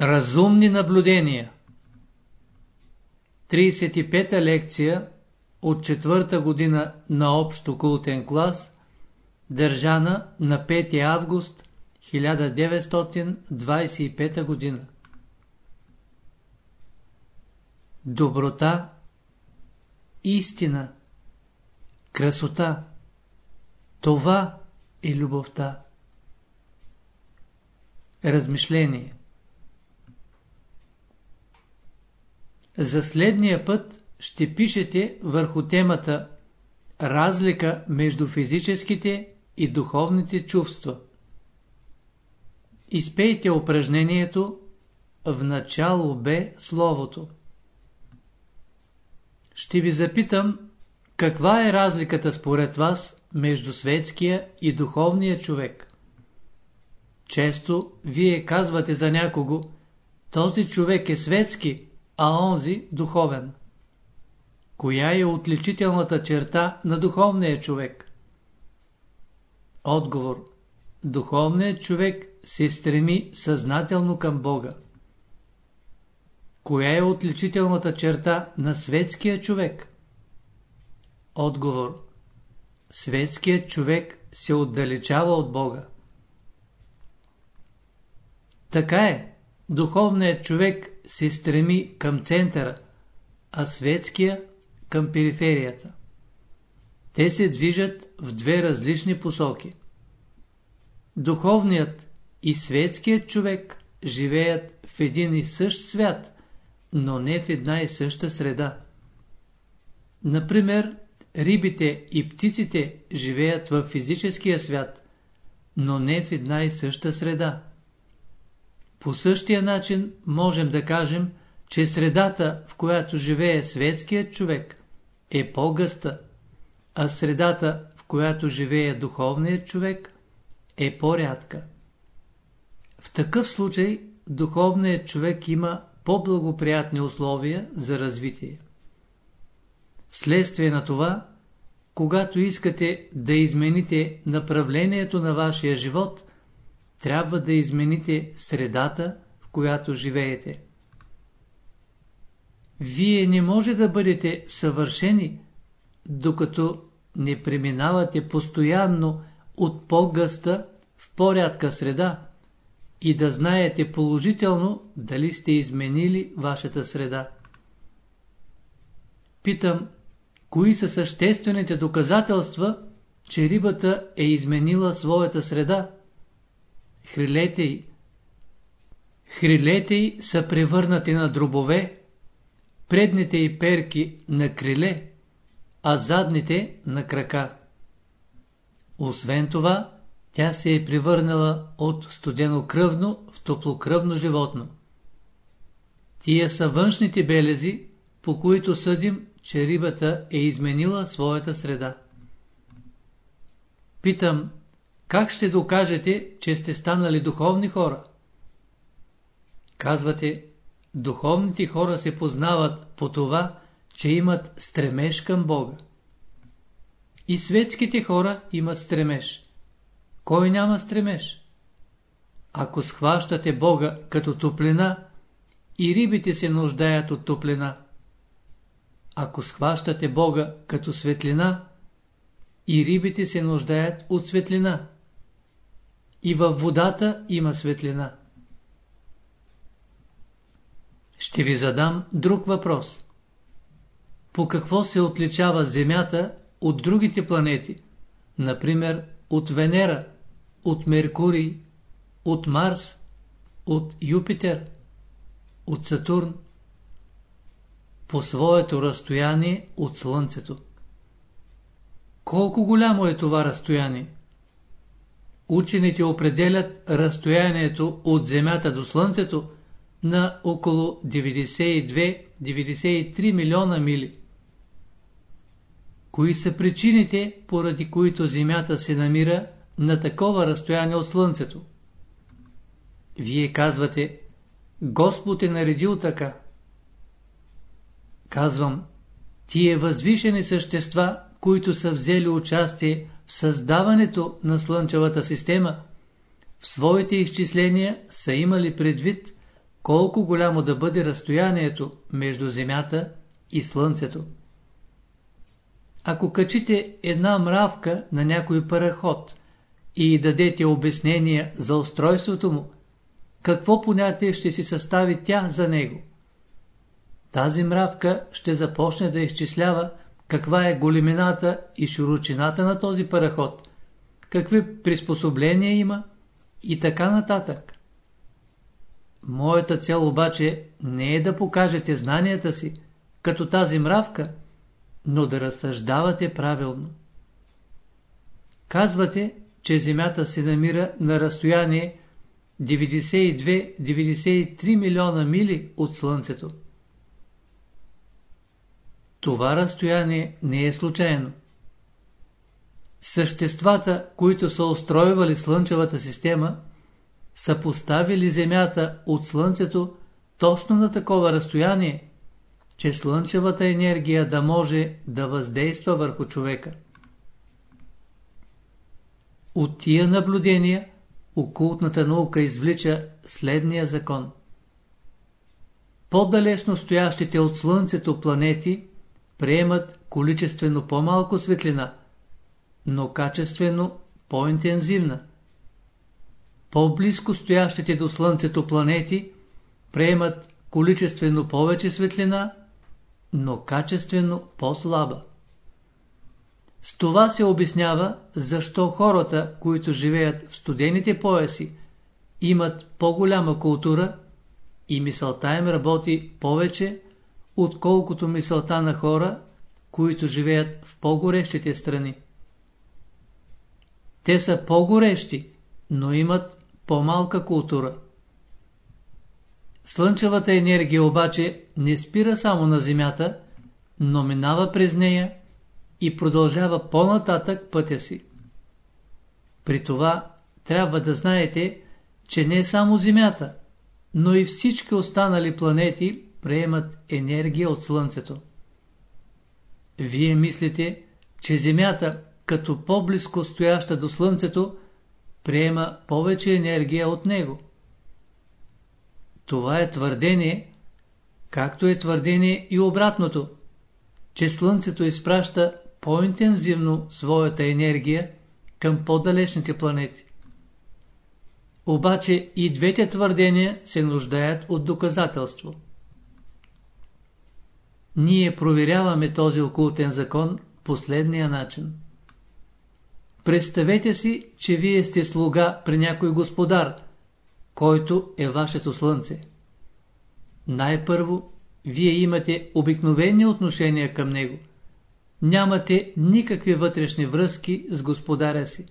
Разумни наблюдения 35-та лекция от четвърта година на общо култен клас, държана на 5 август 1925 година. Доброта, истина, красота – това е любовта. Размишление За следния път ще пишете върху темата Разлика между физическите и духовните чувства. Изпейте упражнението В начало бе словото. Ще ви запитам каква е разликата според вас между светския и духовния човек. Често вие казвате за някого, този човек е светски, а онзи духовен. Коя е отличителната черта на духовния човек? Отговор. Духовният човек се стреми съзнателно към Бога. Коя е отличителната черта на светския човек? Отговор. Светският човек се отдалечава от Бога. Така е. Духовният човек се стреми към центъра, а светския към периферията. Те се движат в две различни посоки. Духовният и светският човек живеят в един и същ свят, но не в една и съща среда. Например, рибите и птиците живеят в физическия свят, но не в една и съща среда. По същия начин можем да кажем, че средата, в която живее светският човек, е по-гъста, а средата, в която живее духовният човек, е по-рядка. В такъв случай духовният човек има по-благоприятни условия за развитие. Вследствие на това, когато искате да измените направлението на вашия живот, трябва да измените средата, в която живеете. Вие не може да бъдете съвършени, докато не преминавате постоянно от по-гъста в по-рядка среда и да знаете положително дали сте изменили вашата среда. Питам, кои са съществените доказателства, че рибата е изменила своята среда? Хрилете й. Хрилете й са превърнати на дробове, предните й перки на криле, а задните на крака. Освен това, тя се е превърнала от студенокръвно в топлокръвно животно. Тия са външните белези, по които съдим, че рибата е изменила своята среда. Питам, как ще докажете, че сте станали духовни хора? Казвате, духовните хора се познават по това, че имат стремеж към Бога. И светските хора имат стремеж. Кой няма стремеж? Ако схващате Бога като топлина, и рибите се нуждаят от топлина. Ако схващате Бога като светлина, и рибите се нуждаят от светлина. И във водата има светлина. Ще ви задам друг въпрос. По какво се отличава Земята от другите планети? Например, от Венера, от Меркурий, от Марс, от Юпитер, от Сатурн, по своето разстояние от Слънцето. Колко голямо е това разстояние? Учените определят разстоянието от Земята до Слънцето на около 92-93 милиона мили. Кои са причините, поради които Земята се намира на такова разстояние от Слънцето? Вие казвате, Господ е наредил така. Казвам, тие възвишени същества, които са взели участие в създаването на Слънчевата система, в своите изчисления са имали предвид колко голямо да бъде разстоянието между Земята и Слънцето. Ако качите една мравка на някой параход и дадете обяснение за устройството му, какво понятие ще си състави тя за него? Тази мравка ще започне да изчислява каква е големината и широчината на този параход, какви приспособления има и така нататък. Моята цел обаче не е да покажете знанията си, като тази мравка, но да разсъждавате правилно. Казвате, че Земята се намира на разстояние 92-93 милиона мили от Слънцето. Това разстояние не е случайно. Съществата, които са устройвали Слънчевата система, са поставили Земята от Слънцето точно на такова разстояние, че Слънчевата енергия да може да въздейства върху човека. От тия наблюдения окултната наука извлича следния закон. По-далечно стоящите от Слънцето планети приемат количествено по-малко светлина, но качествено по-интензивна. По-близко стоящите до Слънцето планети приемат количествено повече светлина, но качествено по-слаба. С това се обяснява, защо хората, които живеят в студените пояси, имат по-голяма култура и мисълта им работи повече, отколкото мисълта на хора, които живеят в по-горещите страни. Те са по-горещи, но имат по-малка култура. Слънчевата енергия обаче не спира само на Земята, но минава през нея и продължава по-нататък пътя си. При това трябва да знаете, че не само Земята, но и всички останали планети приемат енергия от Слънцето. Вие мислите, че Земята, като по-близко стояща до Слънцето, приема повече енергия от него. Това е твърдение, както е твърдение и обратното, че Слънцето изпраща по-интензивно своята енергия към по-далечните планети. Обаче и двете твърдения се нуждаят от доказателство. Ние проверяваме този окултен закон последния начин. Представете си, че вие сте слуга при някой господар, който е вашето слънце. Най-първо, вие имате обикновени отношения към него. Нямате никакви вътрешни връзки с господаря си.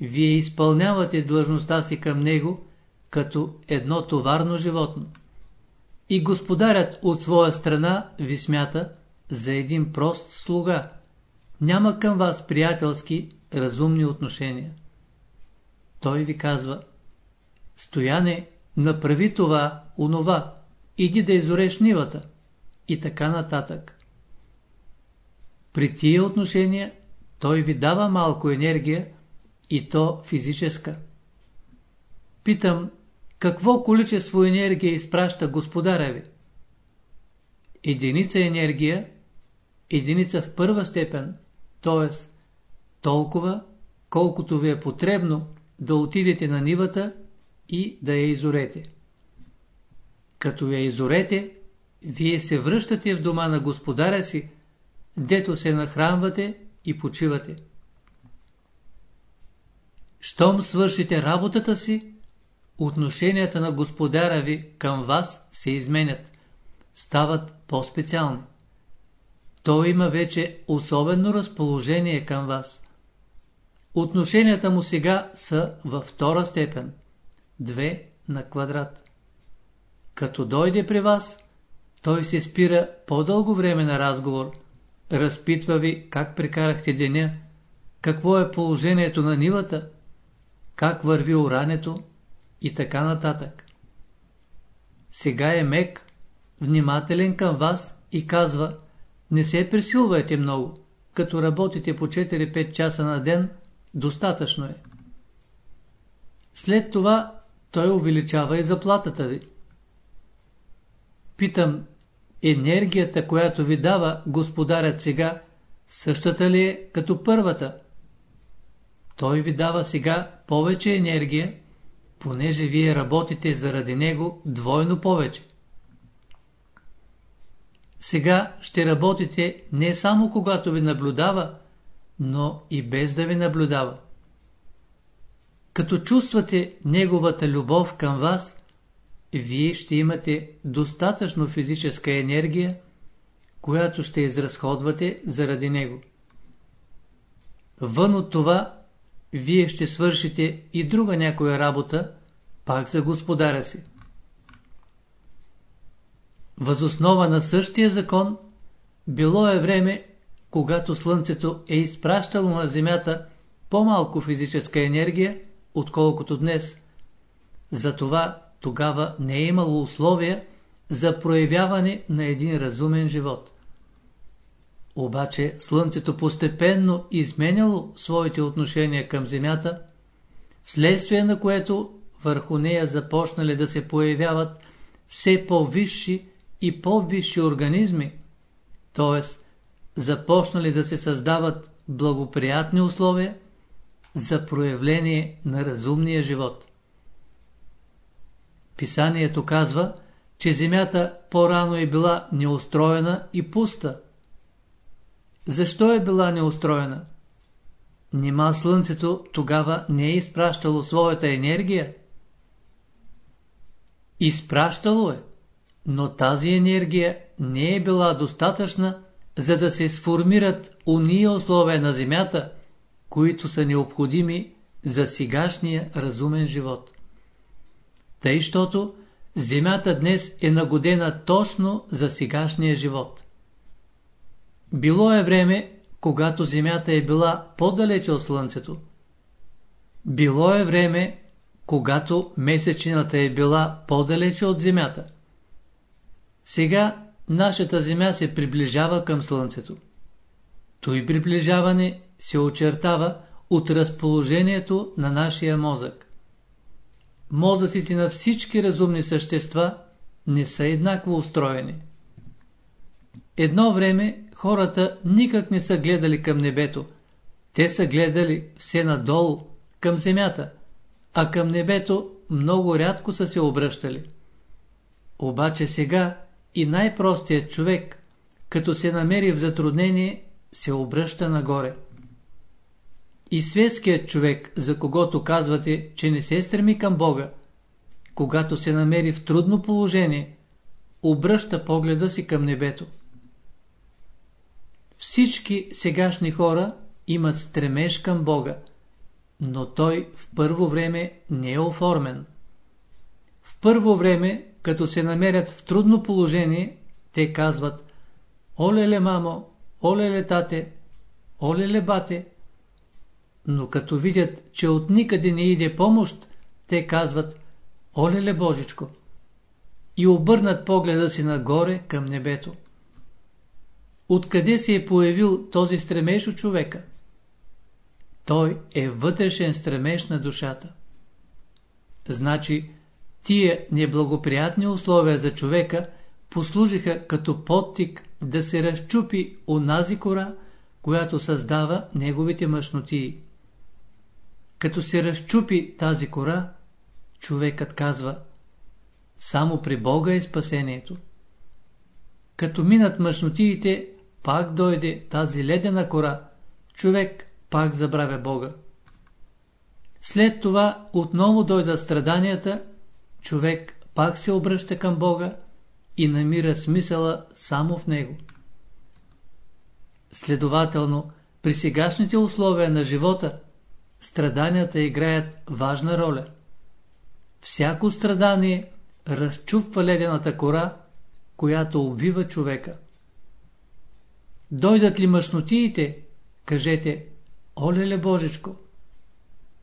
Вие изпълнявате длъжността си към него като едно товарно животно. И господарят от своя страна ви смята за един прост слуга. Няма към вас приятелски, разумни отношения. Той ви казва, Стояне, направи това, онова, иди да изореш нивата и така нататък. При тия отношения той ви дава малко енергия и то физическа. Питам, какво количество енергия изпраща господаря ви? Единица енергия, единица в първа степен, т.е. толкова, колкото ви е потребно да отидете на нивата и да я изорете. Като я изорете, вие се връщате в дома на господаря си, дето се нахранвате и почивате. Щом свършите работата си, отношенията на господаря ви към вас се изменят, стават по-специални. Той има вече особено разположение към вас. Отношенията му сега са във втора степен, 2 на квадрат. Като дойде при вас, той се спира по-дълго време на разговор, разпитва ви как прекарахте деня, какво е положението на нивата, как върви урането и така нататък. Сега е мек, внимателен към вас и казва, не се присилвайте много, като работите по 4-5 часа на ден, достатъчно е. След това той увеличава и заплатата ви. Питам, енергията, която ви дава господарят сега, същата ли е като първата? Той ви дава сега повече енергия, понеже вие работите заради него двойно повече. Сега ще работите не само когато ви наблюдава, но и без да ви наблюдава. Като чувствате неговата любов към вас, вие ще имате достатъчно физическа енергия, която ще изразходвате заради него. Вън от това, вие ще свършите и друга някоя работа, пак за господаря си. Възоснова на същия закон, било е време, когато Слънцето е изпращало на Земята по-малко физическа енергия, отколкото днес. Затова тогава не е имало условия за проявяване на един разумен живот. Обаче Слънцето постепенно изменяло своите отношения към Земята, вследствие на което върху нея започнали да се появяват все по-висши и по-висши организми, т.е. започнали да се създават благоприятни условия за проявление на разумния живот. Писанието казва, че Земята по-рано е била неустроена и пуста. Защо е била неустроена? Нима Слънцето тогава не е изпращало своята енергия? Изпращало е, но тази енергия не е била достатъчна, за да се сформират уния условия на Земята, които са необходими за сегашния разумен живот. Тъй, щото Земята днес е нагодена точно за сегашния живот. Било е време, когато Земята е била по-далече от Слънцето. Било е време, когато месечината е била по-далече от Земята. Сега нашата Земя се приближава към Слънцето. Той приближаване се очертава от разположението на нашия мозък. Мозъците на всички разумни същества не са еднакво устроени. Едно време хората никак не са гледали към небето. Те са гледали все надолу, към земята, а към небето много рядко са се обръщали. Обаче сега и най-простият човек, като се намери в затруднение, се обръща нагоре. И светският човек, за когото казвате, че не се стреми към Бога, когато се намери в трудно положение, обръща погледа си към небето. Всички сегашни хора имат стремеж към Бога, но той в първо време не е оформен. В първо време, като се намерят в трудно положение, те казват «Олеле, мамо, олеле, тате, олеле, бате», но като видят, че от никъде не иде помощ, те казват «Олеле, Божичко!» и обърнат погледа си нагоре към небето. Откъде се е появил този стремеж от човека? Той е вътрешен стремеж на душата. Значи, тия неблагоприятни условия за човека послужиха като подтик да се разчупи онази кора, която създава неговите мъжнотии. Като се разчупи тази кора, човекът казва Само при Бога е спасението. Като минат мъжнотиите, пак дойде тази ледена кора, човек пак забравя Бога. След това отново дойдат страданията, човек пак се обръща към Бога и намира смисъла само в Него. Следователно, при сегашните условия на живота, страданията играят важна роля. Всяко страдание разчупва ледената кора, която обвива човека. Дойдат ли мъжнотиите, кажете, олеле Божечко.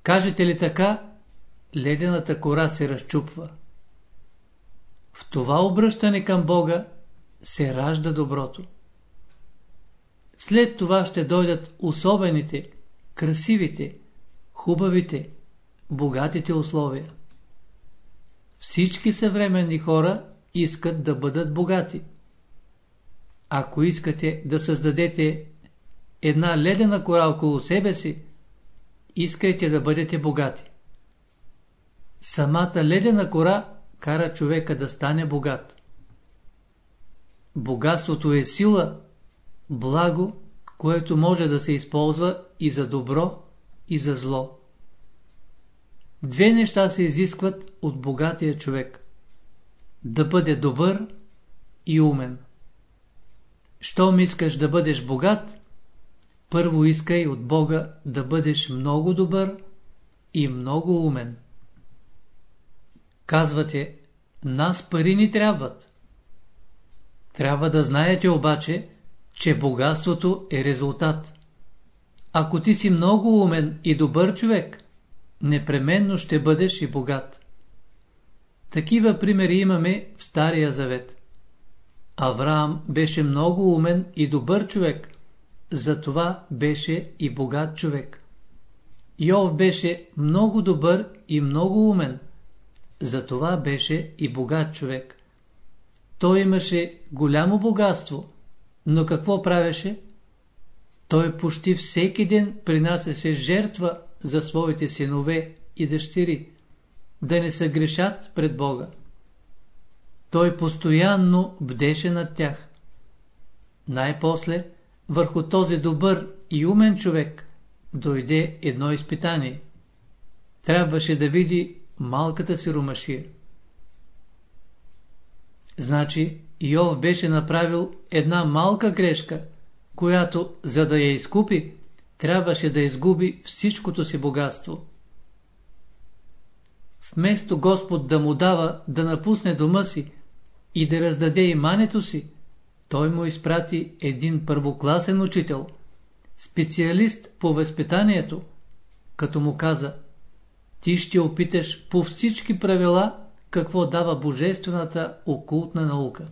Кажете ли така, ледената кора се разчупва. В това обръщане към Бога се ражда доброто. След това ще дойдат особените, красивите, хубавите, богатите условия. Всички съвременни хора искат да бъдат богати. Ако искате да създадете една ледена кора около себе си, искайте да бъдете богати. Самата ледена кора кара човека да стане богат. Богатството е сила, благо, което може да се използва и за добро, и за зло. Две неща се изискват от богатия човек. Да бъде добър и умен. Щом искаш да бъдеш богат, първо искай от Бога да бъдеш много добър и много умен. Казвате, нас пари ни трябват. Трябва да знаете обаче, че богатството е резултат. Ако ти си много умен и добър човек, непременно ще бъдеш и богат. Такива примери имаме в Стария Завет. Авраам беше много умен и добър човек, затова беше и богат човек. Йов беше много добър и много умен, затова беше и богат човек. Той имаше голямо богатство, но какво правеше? Той почти всеки ден принасяше жертва за своите синове и дъщери, да не са грешат пред Бога. Той постоянно бдеше над тях. Най-после, върху този добър и умен човек, дойде едно изпитание. Трябваше да види малката си ромашия. Значи, Йов беше направил една малка грешка, която, за да я изкупи, трябваше да изгуби всичкото си богатство. Вместо Господ да му дава да напусне дома си и да раздаде имането си, той му изпрати един първокласен учител, специалист по възпитанието, като му каза ти ще опиташ по всички правила какво дава божествената окултна наука.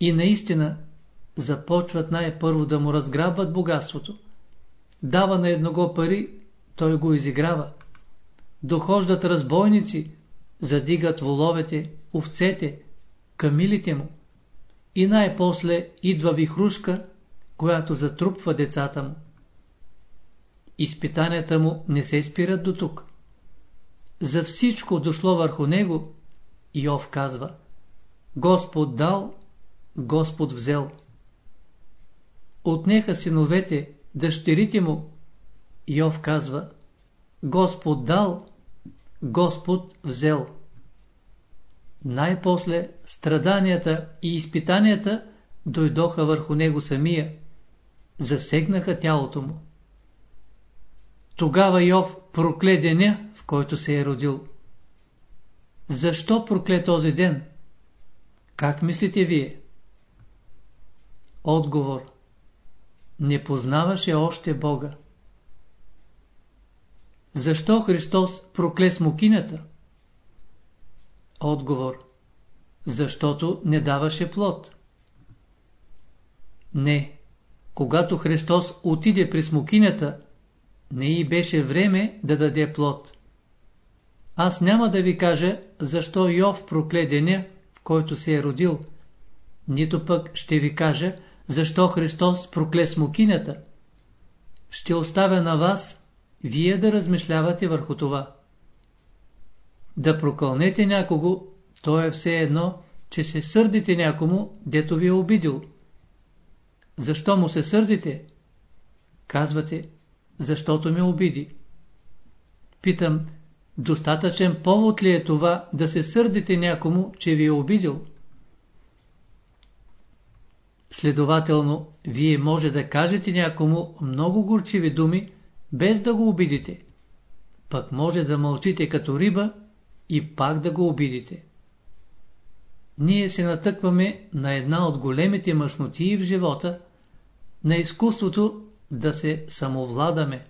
И наистина започват най-първо да му разграбват богатството. Дава на едного пари, той го изиграва. Дохождат разбойници, задигат воловете, овцете, камилите му. И най-после идва вихрушка, която затрупва децата му. Изпитанията му не се спират до тук. За всичко дошло върху него, Йов казва Господ дал, Господ взел. Отнеха синовете, дъщерите му, Йов казва Господ дал, Господ взел. Най-после страданията и изпитанията дойдоха върху него самия, засегнаха тялото му. Тогава Йов прокле деня, в който се е родил. Защо прокле този ден? Как мислите вие? Отговор. Не познаваше още Бога. Защо Христос прокле смокинята? Отговор. Защото не даваше плод. Не. Когато Христос отиде при смокинята, не и беше време да даде плод. Аз няма да ви кажа, защо Йов прокле деня, в който се е родил, нито пък ще ви кажа, защо Христос прокле смокинята. Ще оставя на вас, вие да размишлявате върху това. Да прокълнете някого, то е все едно, че се сърдите някому, дето ви е обидил. Защо му се сърдите? Казвате, защото ме обиди. Питам, достатъчен повод ли е това да се сърдите някому, че ви е обидил? Следователно, вие може да кажете някому много горчиви думи, без да го обидите. Пък може да мълчите като риба и пак да го обидите. Ние се натъкваме на една от големите мъжнотии в живота, на изкуството да се самовладаме.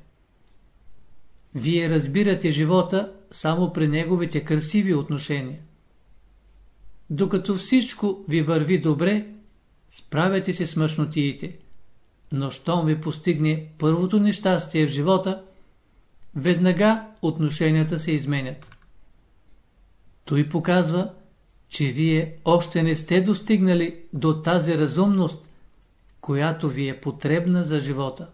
Вие разбирате живота само при неговите красиви отношения. Докато всичко ви върви добре, справяте се с мъжнотиите, но щом ви постигне първото нещастие в живота, веднага отношенията се изменят. Той показва, че вие още не сте достигнали до тази разумност, която ви е потребна за живота.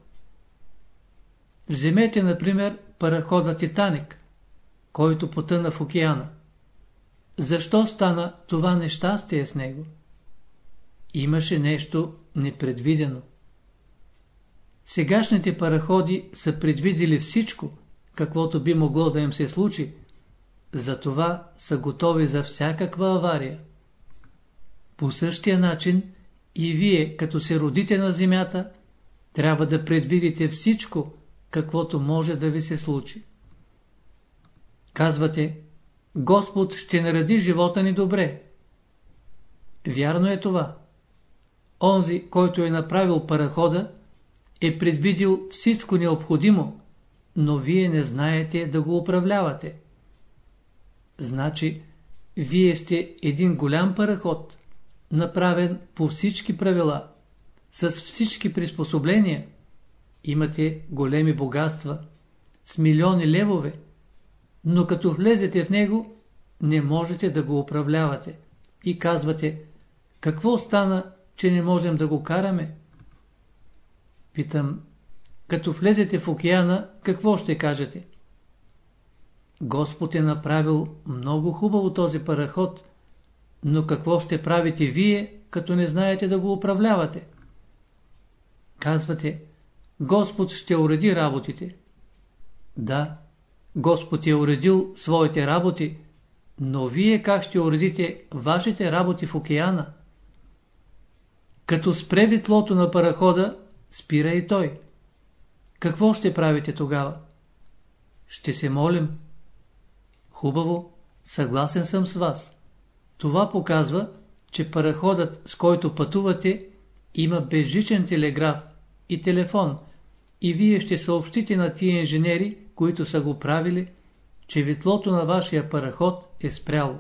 Вземете, например, парахода Титаник, който потъна в океана. Защо стана това нещастие с него? Имаше нещо непредвидено. Сегашните параходи са предвидели всичко, каквото би могло да им се случи, затова са готови за всякаква авария. По същия начин и вие, като се родите на земята, трябва да предвидите всичко, каквото може да ви се случи. Казвате, Господ ще нареди живота ни добре. Вярно е това. Онзи, който е направил парахода, е предвидил всичко необходимо, но вие не знаете да го управлявате. Значи, вие сте един голям параход, направен по всички правила, с всички приспособления. Имате големи богатства, с милиони левове, но като влезете в него, не можете да го управлявате. И казвате, какво стана, че не можем да го караме? Питам, като влезете в океана, какво ще кажете? Господ е направил много хубаво този параход, но какво ще правите вие, като не знаете да го управлявате? Казвате, Господ ще уреди работите. Да, Господ е уредил своите работи, но вие как ще уредите вашите работи в океана? Като спре витлото на парахода, спира и той. Какво ще правите тогава? Ще се молим. Хубаво, съгласен съм с вас. Това показва, че параходът, с който пътувате, има безжичен телеграф и телефон и вие ще съобщите на тия инженери, които са го правили, че витлото на вашия параход е спряло.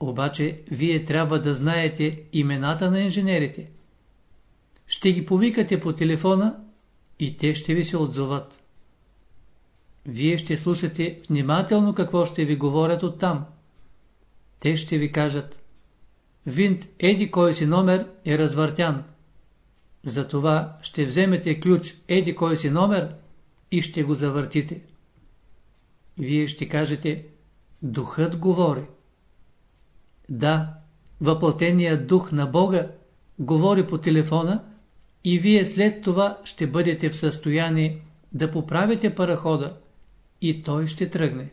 Обаче, вие трябва да знаете имената на инженерите. Ще ги повикате по телефона и те ще ви се отзоват. Вие ще слушате внимателно какво ще ви говорят оттам. Те ще ви кажат Винт еди кой си номер е развъртян. Затова ще вземете ключ еди кой си номер и ще го завъртите. Вие ще кажете Духът говори. Да, въплатеният дух на Бога говори по телефона и вие след това ще бъдете в състояние да поправите парахода и той ще тръгне.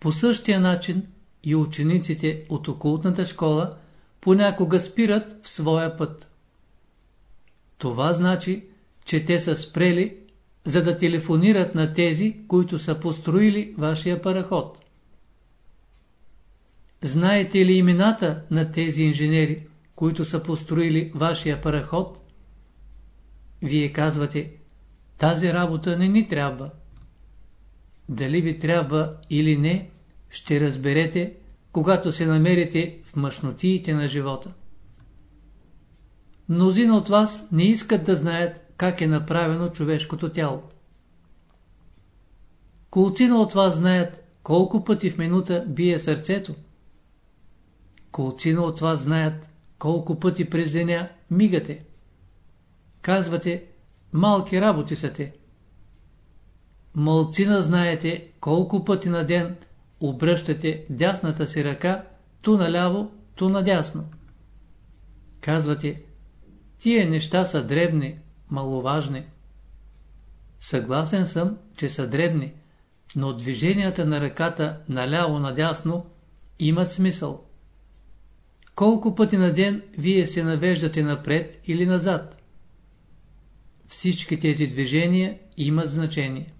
По същия начин и учениците от окултната школа понякога спират в своя път. Това значи, че те са спрели, за да телефонират на тези, които са построили вашия параход. Знаете ли имената на тези инженери, които са построили вашия параход? Вие казвате, тази работа не ни трябва. Дали ви трябва или не, ще разберете, когато се намерите в мъжнотиите на живота. Мнозина от вас не искат да знаят как е направено човешкото тяло. Колцина от вас знаят колко пъти в минута бие сърцето. Колцина от вас знаят колко пъти през деня мигате. Казвате, малки работи са те. Малцина знаете колко пъти на ден обръщате дясната си ръка ту наляво, ту надясно. Казвате, тия неща са дребни, маловажни. Съгласен съм, че са дребни, но движенията на ръката наляво-надясно имат смисъл. Колко пъти на ден вие се навеждате напред или назад? Всички тези движения имат значение.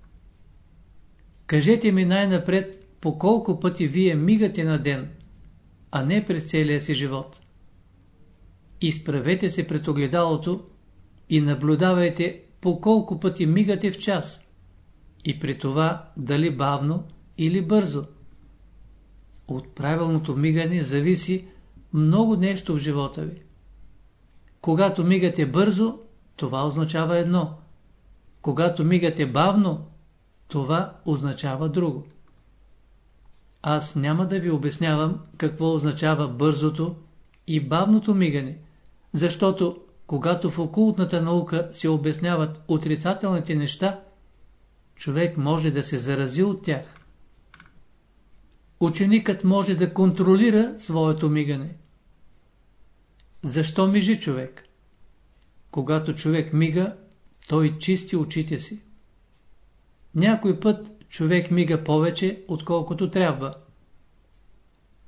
Кажете ми най-напред по колко пъти вие мигате на ден, а не през целия си живот. Изправете се пред огледалото и наблюдавайте по колко пъти мигате в час и при това дали бавно или бързо. От правилното мигане зависи много нещо в живота ви. Когато мигате бързо, това означава едно. Когато мигате бавно, това означава друго. Аз няма да ви обяснявам какво означава бързото и бавното мигане, защото когато в окултната наука се обясняват отрицателните неща, човек може да се зарази от тях. Ученикът може да контролира своето мигане. Защо мижи човек? Когато човек мига, той чисти очите си. Някой път човек мига повече, отколкото трябва.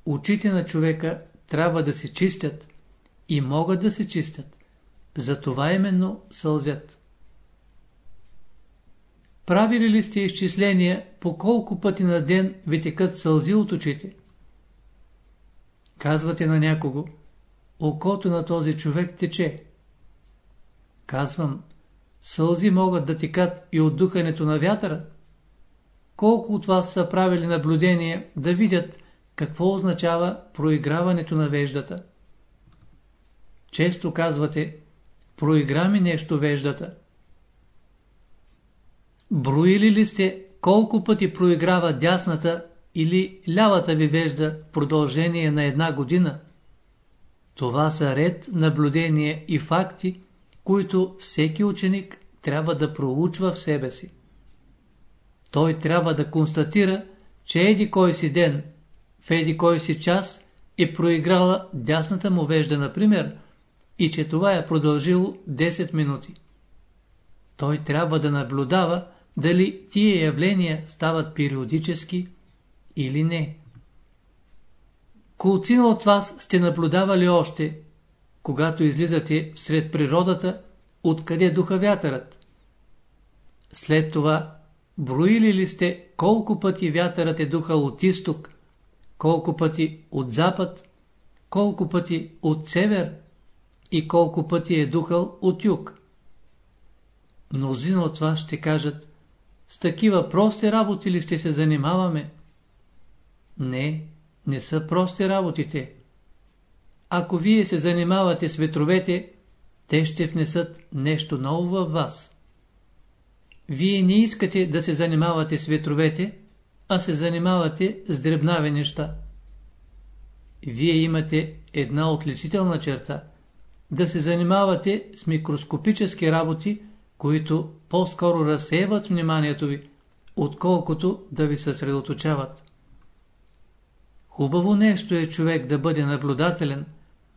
Очите на човека трябва да се чистят и могат да се чистят. Затова именно сълзят. Правили ли сте изчисления по колко пъти на ден ви текат сълзи от очите? Казвате на някого, окото на този човек тече. Казвам, сълзи могат да текат и от духането на вятъра. Колко от вас са правили наблюдение да видят какво означава проиграването на веждата? Често казвате, проигра ми нещо веждата. Броили ли сте колко пъти проиграва дясната или лявата ви вежда в продължение на една година? Това са ред наблюдения и факти, които всеки ученик трябва да проучва в себе си. Той трябва да констатира, че еди кой си ден, в еди кой си час е проиграла дясната му вежда, например, и че това е продължило 10 минути. Той трябва да наблюдава дали тия явления стават периодически или не. Колцина от вас сте наблюдавали още, когато излизате сред природата, откъде духа вятърът. След това, броили ли сте колко пъти вятърът е духал от изток, колко пъти от запад, колко пъти от север и колко пъти е духал от юг? Мнозина от вас ще кажат, с такива прости работи ли ще се занимаваме? Не, не са прости работите. Ако вие се занимавате с ветровете, те ще внесат нещо ново във вас. Вие не искате да се занимавате с ветровете, а се занимавате с дребнави неща. Вие имате една отличителна черта – да се занимавате с микроскопически работи, които по-скоро разсеяват вниманието ви, отколкото да ви съсредоточават. Хубаво нещо е човек да бъде наблюдателен,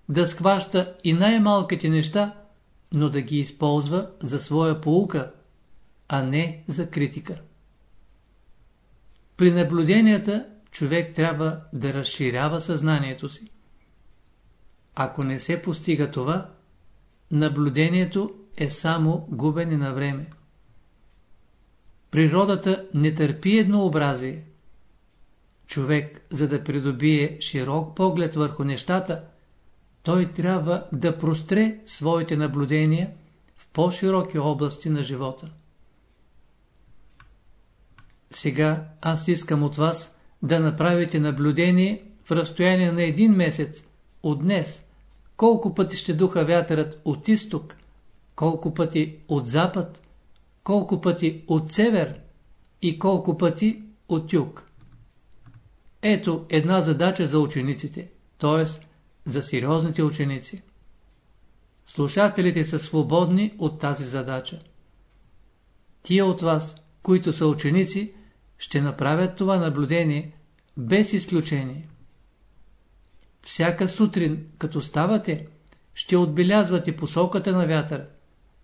да схваща и най-малките неща, но да ги използва за своя полука, а не за критика. При наблюденията човек трябва да разширява съзнанието си. Ако не се постига това, наблюдението е само губене на време. Природата не търпи еднообразие. Човек, за да придобие широк поглед върху нещата, той трябва да простре своите наблюдения в по-широки области на живота. Сега аз искам от вас да направите наблюдение в разстояние на един месец от днес, колко пъти ще духа вятърът от изток, колко пъти от запад, колко пъти от север и колко пъти от юг. Ето една задача за учениците, т.е. за сериозните ученици. Слушателите са свободни от тази задача. Тия от вас, които са ученици, ще направят това наблюдение без изключение. Всяка сутрин, като ставате, ще отбелязвате посоката на вятъра,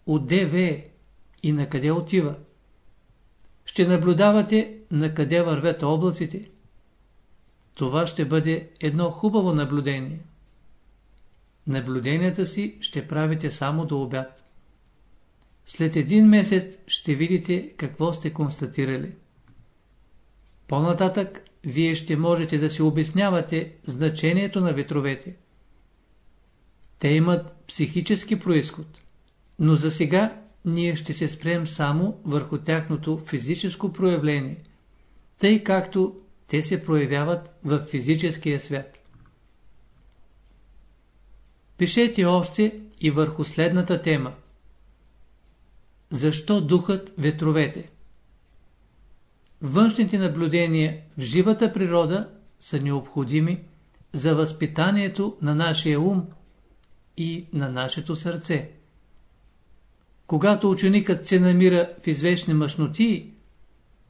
отде вее и на къде отива. Ще наблюдавате на къде вървят облаците. Това ще бъде едно хубаво наблюдение. Наблюденията си ще правите само до обяд. След един месец ще видите какво сте констатирали. По-нататък вие ще можете да си обяснявате значението на ветровете. Те имат психически происход, но за сега ние ще се спрем само върху тяхното физическо проявление, тъй както те се проявяват в физическия свят. Пишете още и върху следната тема. Защо духът ветровете? Външните наблюдения в живата природа са необходими за възпитанието на нашия ум и на нашето сърце. Когато ученикът се намира в известни мъжноти,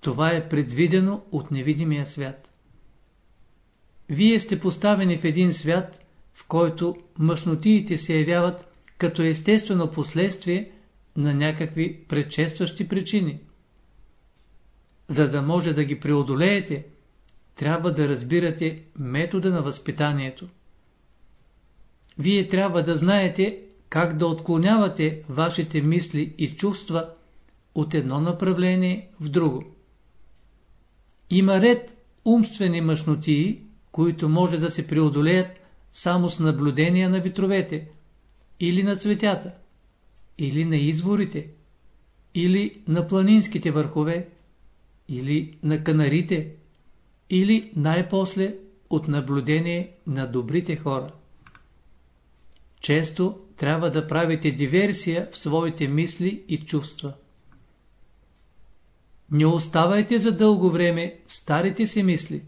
това е предвидено от невидимия свят. Вие сте поставени в един свят, в който мъжнотиите се явяват като естествено последствие на някакви предшестващи причини. За да може да ги преодолеете, трябва да разбирате метода на възпитанието. Вие трябва да знаете как да отклонявате вашите мисли и чувства от едно направление в друго. Има ред умствени мъжнотии, които може да се преодолеят само с наблюдение на ветровете, или на цветята, или на изворите, или на планинските върхове, или на канарите, или най-после от наблюдение на добрите хора. Често трябва да правите диверсия в своите мисли и чувства. Не оставайте за дълго време в старите си мисли,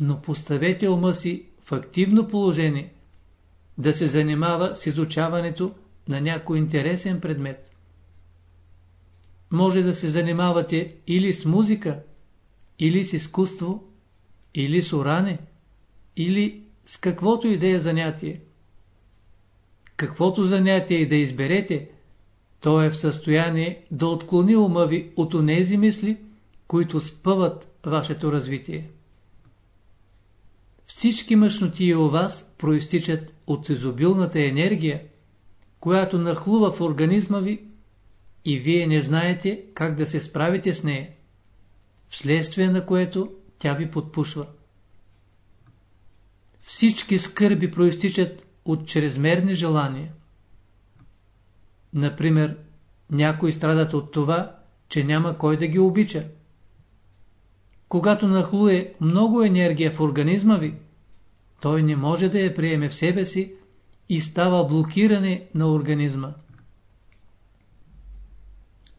но поставете ума си в активно положение, да се занимава с изучаването на някой интересен предмет. Може да се занимавате или с музика, или с изкуство, или с уране, или с каквото и да е занятие. Каквото занятие и да изберете, то е в състояние да отклони ума ви от онези мисли, които спъват вашето развитие. Всички мъжноти у вас проистичат от изобилната енергия, която нахлува в организма ви и вие не знаете как да се справите с нея, вследствие на което тя ви подпушва. Всички скърби проистичат от чрезмерни желания. Например, някои страдат от това, че няма кой да ги обича. Когато нахлуе много енергия в организма ви, той не може да я приеме в себе си и става блокиране на организма.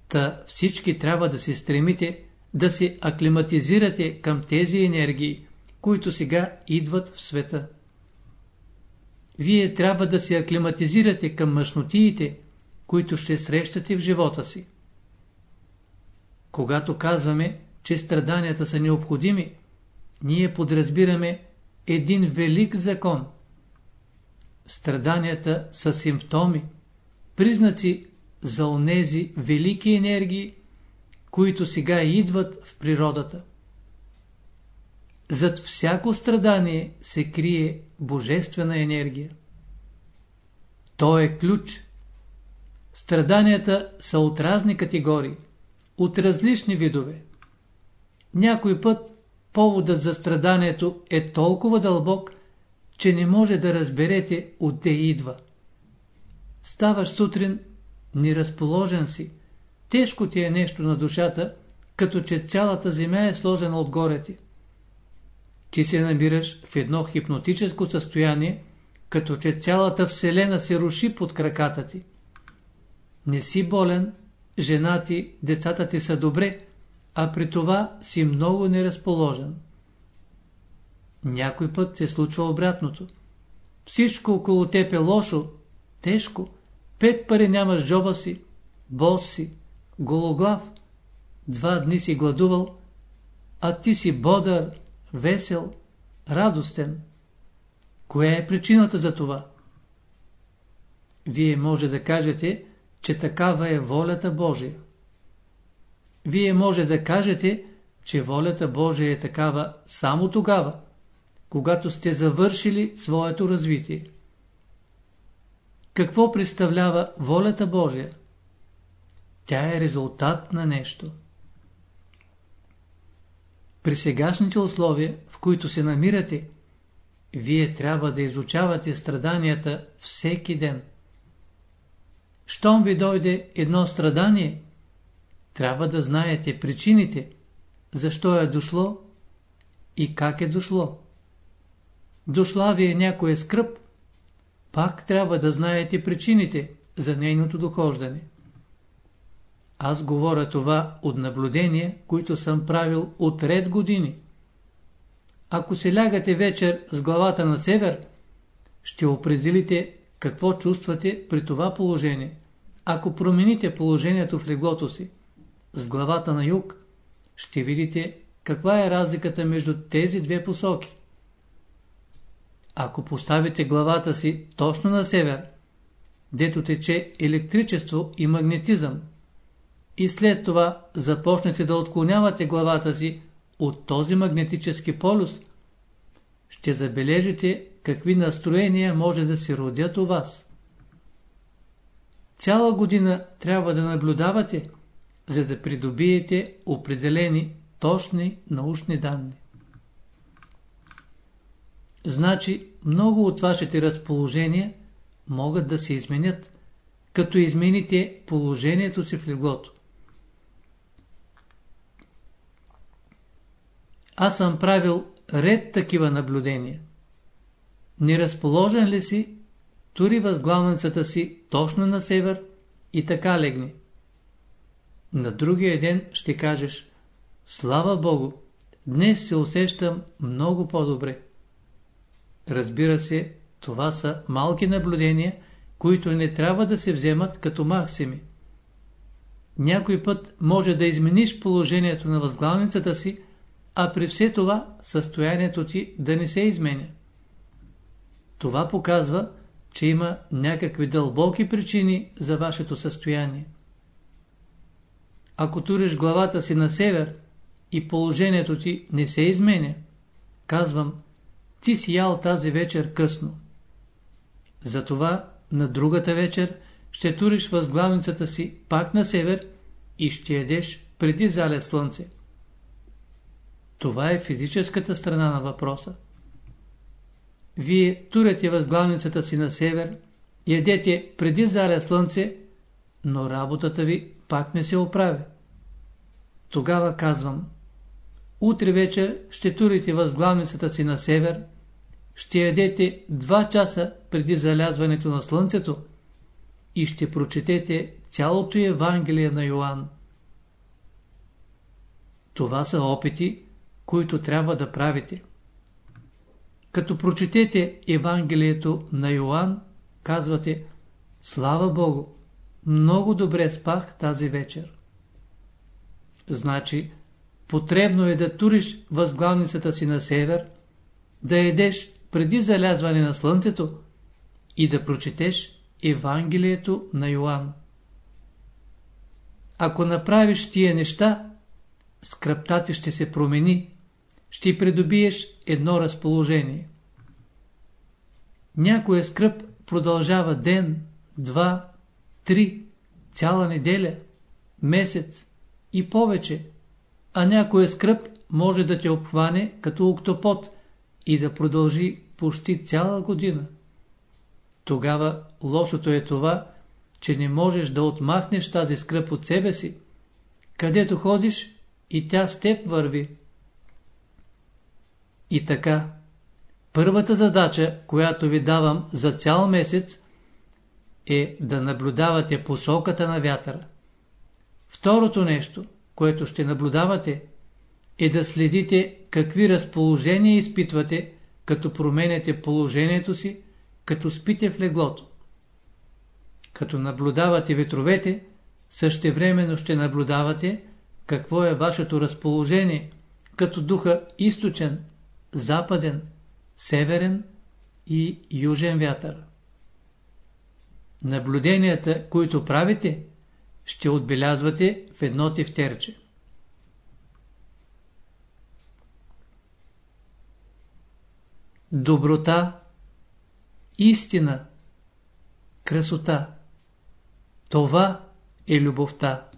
Та всички трябва да се стремите да се аклиматизирате към тези енергии, които сега идват в света. Вие трябва да се аклиматизирате към мъжнотиите, които ще срещате в живота си. Когато казваме, че страданията са необходими, ние подразбираме един велик закон. Страданията са симптоми, признаци за онези велики енергии, които сега идват в природата. Зад всяко страдание се крие божествена енергия. То е ключ. Страданията са от разни категории, от различни видове. Някой път поводът за страданието е толкова дълбок, че не може да разберете отде идва. Ставаш сутрин, неразположен си, тежко ти е нещо на душата, като че цялата земя е сложена отгоре ти. Ти се намираш в едно хипнотическо състояние, като че цялата вселена се руши под краката ти. Не си болен, жена ти, децата ти са добре, а при това си много неразположен. Някой път се случва обратното. Всичко около теб е лошо, тежко, пет пари нямаш джоба си, бос си, гологлав, два дни си гладувал, а ти си бодър, весел, радостен. Коя е причината за това? Вие може да кажете, че такава е волята Божия. Вие може да кажете, че волята Божия е такава само тогава, когато сте завършили своето развитие. Какво представлява волята Божия? Тя е резултат на нещо. При сегашните условия, в които се намирате, вие трябва да изучавате страданията всеки ден. Щом ви дойде едно страдание, трябва да знаете причините, защо е дошло и как е дошло. Дошла ви е някоя скръп, пак трябва да знаете причините за нейното дохождане. Аз говоря това от наблюдения, които съм правил от ред години. Ако се лягате вечер с главата на север, ще определите какво чувствате при това положение. Ако промените положението в леглото си с главата на юг, ще видите каква е разликата между тези две посоки. Ако поставите главата си точно на север, дето тече електричество и магнетизъм, и след това започнете да отклонявате главата си от този магнетически полюс, ще забележите какви настроения може да се родят у вас. Цяла година трябва да наблюдавате, за да придобиете определени точни научни данни. Значи, много от вашите разположения могат да се изменят, като измените положението си в леглото. Аз съм правил ред такива наблюдения. Неразположен ли си, тури възглавницата си точно на север и така легни. На другия ден ще кажеш Слава Богу, днес се усещам много по-добре. Разбира се, това са малки наблюдения, които не трябва да се вземат като максими. Някой път може да измениш положението на възглавницата си, а при все това състоянието ти да не се изменя. Това показва, че има някакви дълбоки причини за вашето състояние. Ако туриш главата си на север и положението ти не се изменя, казвам, ти си ял тази вечер късно. Затова на другата вечер ще туриш възглавницата си пак на север и ще ядеш преди зале слънце. Това е физическата страна на въпроса. Вие турете възглавницата си на север, ядете преди заря слънце, но работата ви пак не се оправя. Тогава казвам, утре вечер ще турите възглавницата си на север, ще ядете два часа преди залязването на слънцето и ще прочетете цялото Евангелие на Йоанн. Това са опити, които трябва да правите. Като прочетете Евангелието на Йоанн, казвате Слава Богу, много добре спах тази вечер. Значи, потребно е да туриш възглавницата си на север, да едеш преди залязване на слънцето и да прочетеш Евангелието на Йоанн. Ако направиш тия неща, скръпта ти ще се промени, ще придобиеш едно разположение. Някоя скръп продължава ден, два, три, цяла неделя, месец и повече, а някоя скръп може да те обхване като октопот и да продължи почти цяла година. Тогава лошото е това, че не можеш да отмахнеш тази скръп от себе си. Където ходиш и тя с теб върви. И така, първата задача, която ви давам за цял месец, е да наблюдавате посоката на вятъра. Второто нещо, което ще наблюдавате, е да следите какви разположения изпитвате, като променяте положението си, като спите в леглото. Като наблюдавате ветровете, същевременно ще наблюдавате какво е вашето разположение, като духа източен, западен, северен и южен вятър. Наблюденията, които правите, ще отбелязвате в едно тефтерче. Доброта, истина, красота – това е любовта.